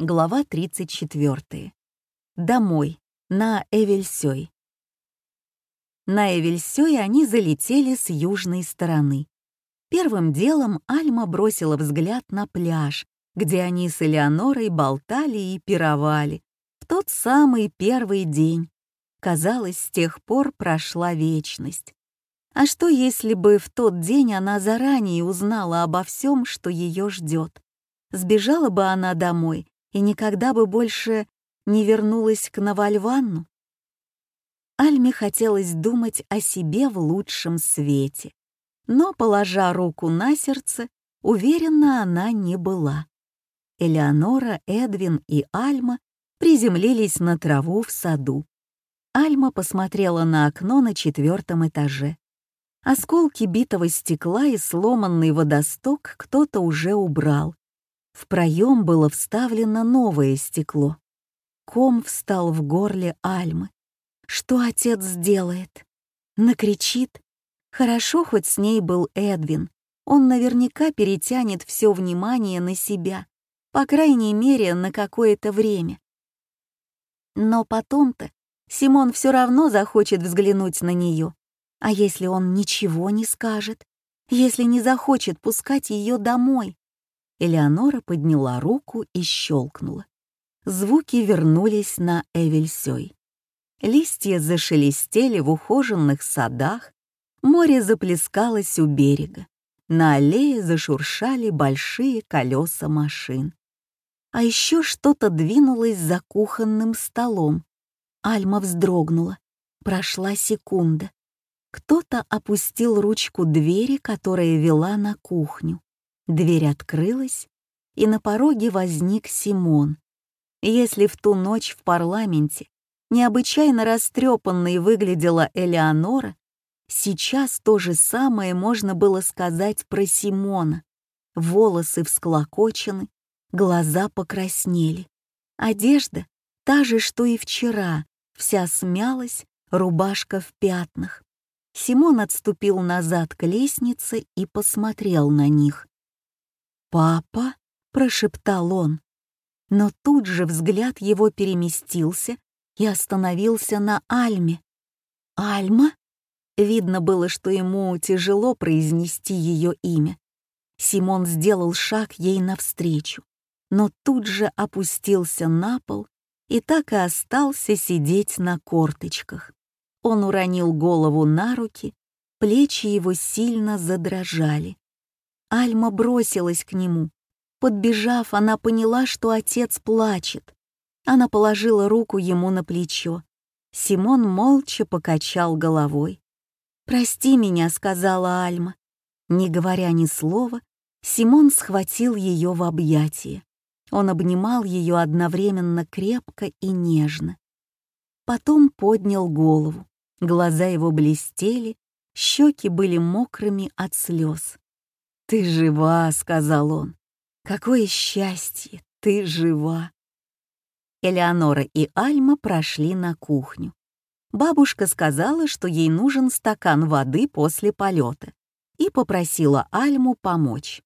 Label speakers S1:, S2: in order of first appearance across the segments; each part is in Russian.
S1: Глава 34. Домой, на Эвельсёй. На Эвельсёй они залетели с южной стороны. Первым делом Альма бросила взгляд на пляж, где они с Элеонорой болтали и пировали. В тот самый первый день. Казалось, с тех пор прошла вечность. А что, если бы в тот день она заранее узнала обо всем, что ее ждет? Сбежала бы она домой и никогда бы больше не вернулась к Навальванну? Альме хотелось думать о себе в лучшем свете, но, положа руку на сердце, уверена она не была. Элеонора, Эдвин и Альма приземлились на траву в саду. Альма посмотрела на окно на четвертом этаже. Осколки битого стекла и сломанный водосток кто-то уже убрал, в проем было вставлено новое стекло. Ком встал в горле Альмы. Что отец сделает? Накричит? Хорошо, хоть с ней был Эдвин. Он наверняка перетянет все внимание на себя, по крайней мере, на какое-то время. Но потом-то Симон все равно захочет взглянуть на нее. А если он ничего не скажет? Если не захочет пускать ее домой? Элеонора подняла руку и щелкнула. Звуки вернулись на Эвельсёй. Листья зашелестели в ухоженных садах, море заплескалось у берега, на аллее зашуршали большие колеса машин. А еще что-то двинулось за кухонным столом. Альма вздрогнула. Прошла секунда. Кто-то опустил ручку двери, которая вела на кухню. Дверь открылась, и на пороге возник Симон. Если в ту ночь в парламенте необычайно растрепанной выглядела Элеонора, сейчас то же самое можно было сказать про Симона. Волосы всклокочены, глаза покраснели. Одежда та же, что и вчера, вся смялась, рубашка в пятнах. Симон отступил назад к лестнице и посмотрел на них. «Папа?» — прошептал он. Но тут же взгляд его переместился и остановился на Альме. «Альма?» Видно было, что ему тяжело произнести ее имя. Симон сделал шаг ей навстречу, но тут же опустился на пол и так и остался сидеть на корточках. Он уронил голову на руки, плечи его сильно задрожали. Альма бросилась к нему. Подбежав, она поняла, что отец плачет. Она положила руку ему на плечо. Симон молча покачал головой. «Прости меня», — сказала Альма. Не говоря ни слова, Симон схватил ее в объятия. Он обнимал ее одновременно крепко и нежно. Потом поднял голову. Глаза его блестели, щеки были мокрыми от слез. «Ты жива», — сказал он. «Какое счастье, ты жива». Элеонора и Альма прошли на кухню. Бабушка сказала, что ей нужен стакан воды после полета, и попросила Альму помочь.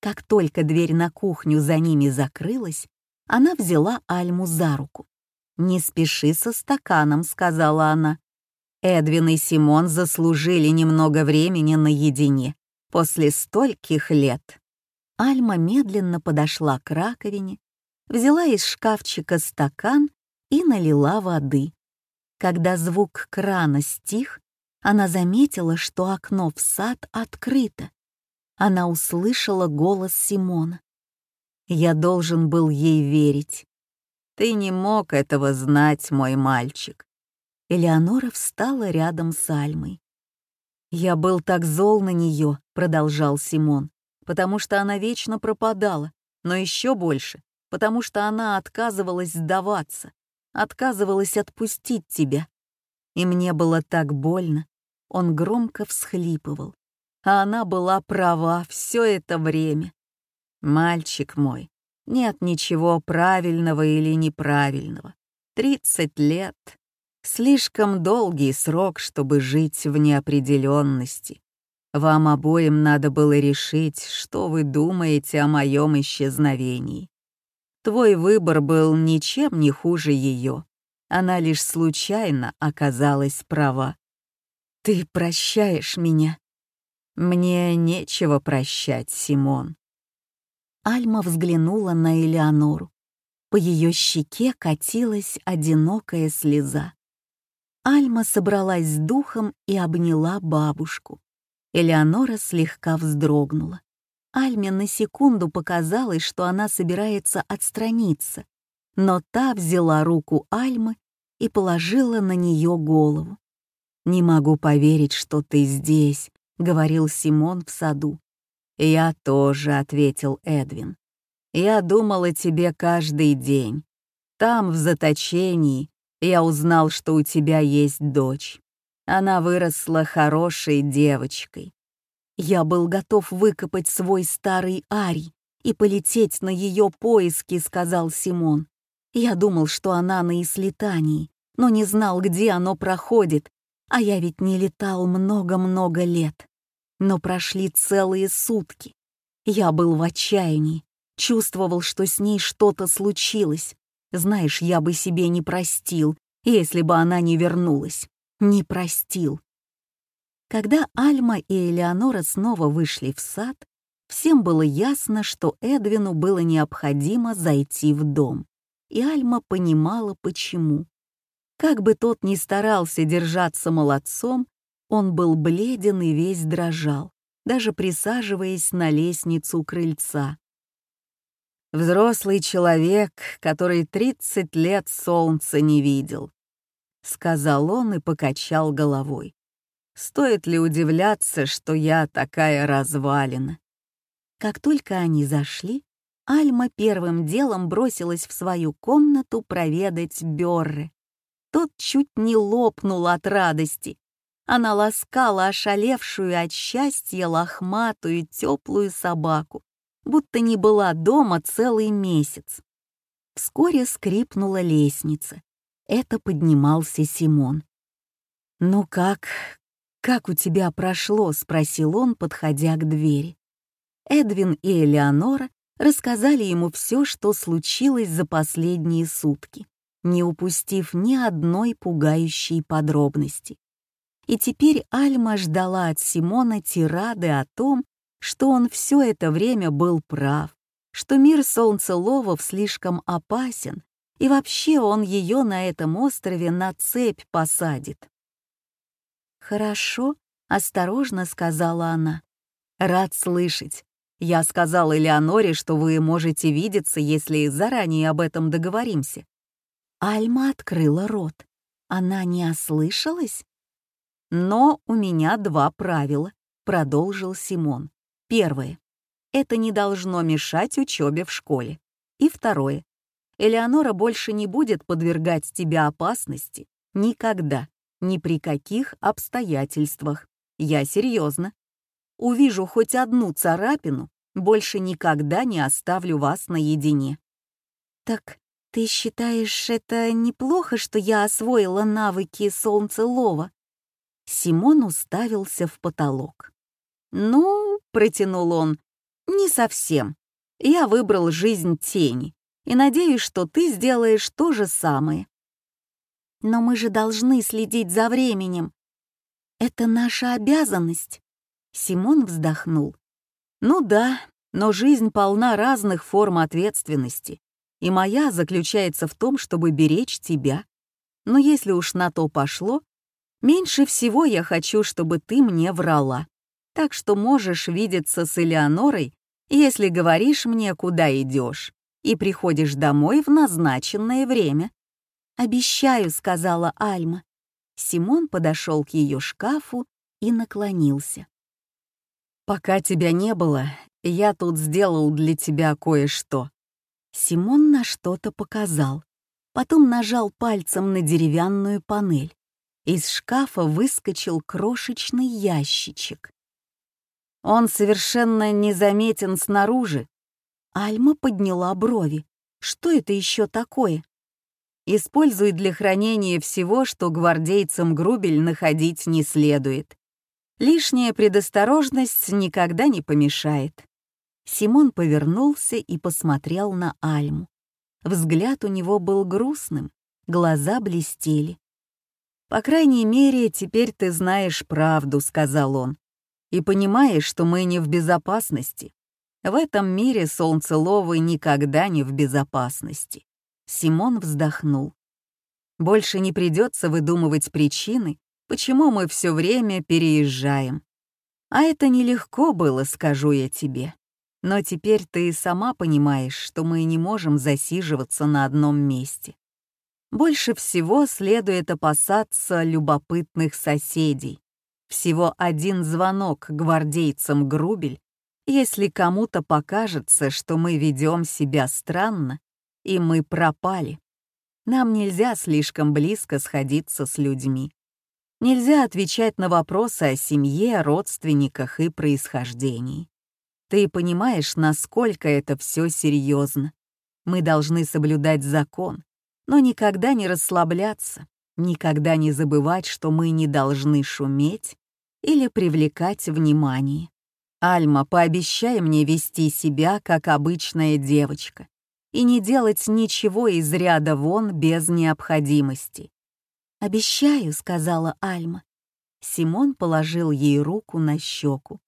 S1: Как только дверь на кухню за ними закрылась, она взяла Альму за руку. «Не спеши со стаканом», — сказала она. Эдвин и Симон заслужили немного времени наедине после стольких лет. Альма медленно подошла к раковине, взяла из шкафчика стакан и налила воды. Когда звук крана стих, она заметила, что окно в сад открыто. Она услышала голос Симона. «Я должен был ей верить. Ты не мог этого знать, мой мальчик». Элеонора встала рядом с Альмой. «Я был так зол на нее», — продолжал Симон, «потому что она вечно пропадала, но еще больше, потому что она отказывалась сдаваться, отказывалась отпустить тебя. И мне было так больно». Он громко всхлипывал. А она была права все это время. «Мальчик мой, нет ничего правильного или неправильного. Тридцать лет Слишком долгий срок, чтобы жить в неопределенности. Вам обоим надо было решить, что вы думаете о моем исчезновении. Твой выбор был ничем не хуже ее. Она лишь случайно оказалась права. Ты прощаешь меня? Мне нечего прощать, Симон. Альма взглянула на Элеонору. По ее щеке катилась одинокая слеза. Альма собралась с духом и обняла бабушку. Элеонора слегка вздрогнула. Альме на секунду показалось, что она собирается отстраниться, но та взяла руку Альмы и положила на нее голову. «Не могу поверить, что ты здесь», — говорил Симон в саду. «Я тоже», — ответил Эдвин. «Я думал о тебе каждый день. Там, в заточении, я узнал, что у тебя есть дочь. Она выросла хорошей девочкой. Я был готов выкопать свой старый арий и полететь на ее поиски, сказал Симон. Я думал, что она на ислетании, но не знал, где оно проходит, а я ведь не летал много-много лет. Но прошли целые сутки. Я был в отчаянии, чувствовал, что с ней что-то случилось. Знаешь, я бы себе не простил, если бы она не вернулась. Не простил. Когда Альма и Элеонора снова вышли в сад, всем было ясно, что Эдвину было необходимо зайти в дом, и Альма понимала, почему. Как бы тот ни старался держаться молодцом, он был бледен и весь дрожал, даже присаживаясь на лестницу крыльца. «Взрослый человек, который 30 лет солнца не видел», — сказал он и покачал головой. Стоит ли удивляться, что я такая развалина? Как только они зашли, Альма первым делом бросилась в свою комнату проведать Бёрры. Тот чуть не лопнул от радости. Она ласкала ошалевшую от счастья лохматую теплую собаку, будто не была дома целый месяц. Вскоре скрипнула лестница. Это поднимался Симон. «Ну как, «Как у тебя прошло?» — спросил он, подходя к двери. Эдвин и Элеонора рассказали ему все, что случилось за последние сутки, не упустив ни одной пугающей подробности. И теперь Альма ждала от Симона тирады о том, что он все это время был прав, что мир солнцеловов слишком опасен, и вообще он ее на этом острове на цепь посадит. «Хорошо», — осторожно сказала она. «Рад слышать. Я сказал Элеоноре, что вы можете видеться, если заранее об этом договоримся». Альма открыла рот. Она не ослышалась? «Но у меня два правила», — продолжил Симон. «Первое. Это не должно мешать учебе в школе. И второе. Элеонора больше не будет подвергать тебя опасности никогда ни при каких обстоятельствах. Я серьезно. Увижу хоть одну царапину, больше никогда не оставлю вас наедине. Так ты считаешь это неплохо, что я освоила навыки солнцелова? Симон уставился в потолок. «Ну, — протянул он, — не совсем. Я выбрал жизнь тени и надеюсь, что ты сделаешь то же самое. Но мы же должны следить за временем. Это наша обязанность. Симон вздохнул. Ну да, но жизнь полна разных форм ответственности. И моя заключается в том, чтобы беречь тебя. Но если уж на то пошло, меньше всего я хочу, чтобы ты мне врала. Так что можешь видеться с Элеонорой, если говоришь мне, куда идешь, и приходишь домой в назначенное время. «Обещаю», — сказала Альма. Симон подошел к ее шкафу и наклонился. «Пока тебя не было, я тут сделал для тебя кое-что». Симон на что-то показал, потом нажал пальцем на деревянную панель. Из шкафа выскочил крошечный ящичек. Он совершенно незаметен снаружи. Альма подняла брови. Что это еще такое? Используй для хранения всего, что гвардейцам Грубель находить не следует. Лишняя предосторожность никогда не помешает. Симон повернулся и посмотрел на Альму. Взгляд у него был грустным, глаза блестели. «По крайней мере, теперь ты знаешь правду», — сказал он, «и понимаешь, что мы не в безопасности. В этом мире солнцеловы никогда не в безопасности». Симон вздохнул. «Больше не придется выдумывать причины, почему мы все время переезжаем. А это нелегко было, скажу я тебе. Но теперь ты сама понимаешь, что мы не можем засиживаться на одном месте. Больше всего следует опасаться любопытных соседей. Всего один звонок гвардейцам Грубель, если кому-то покажется, что мы ведем себя странно, и мы пропали. Нам нельзя слишком близко сходиться с людьми. Нельзя отвечать на вопросы о семье, родственниках и происхождении. Ты понимаешь, насколько это все серьезно. Мы должны соблюдать закон, но никогда не расслабляться, никогда не забывать, что мы не должны шуметь или привлекать внимание. Альма, пообещай мне вести себя как обычная девочка и не делать ничего из ряда вон без необходимости. «Обещаю», — сказала Альма. Симон положил ей руку на щеку.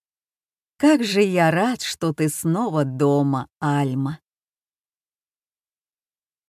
S1: «Как же я рад, что ты снова дома, Альма!»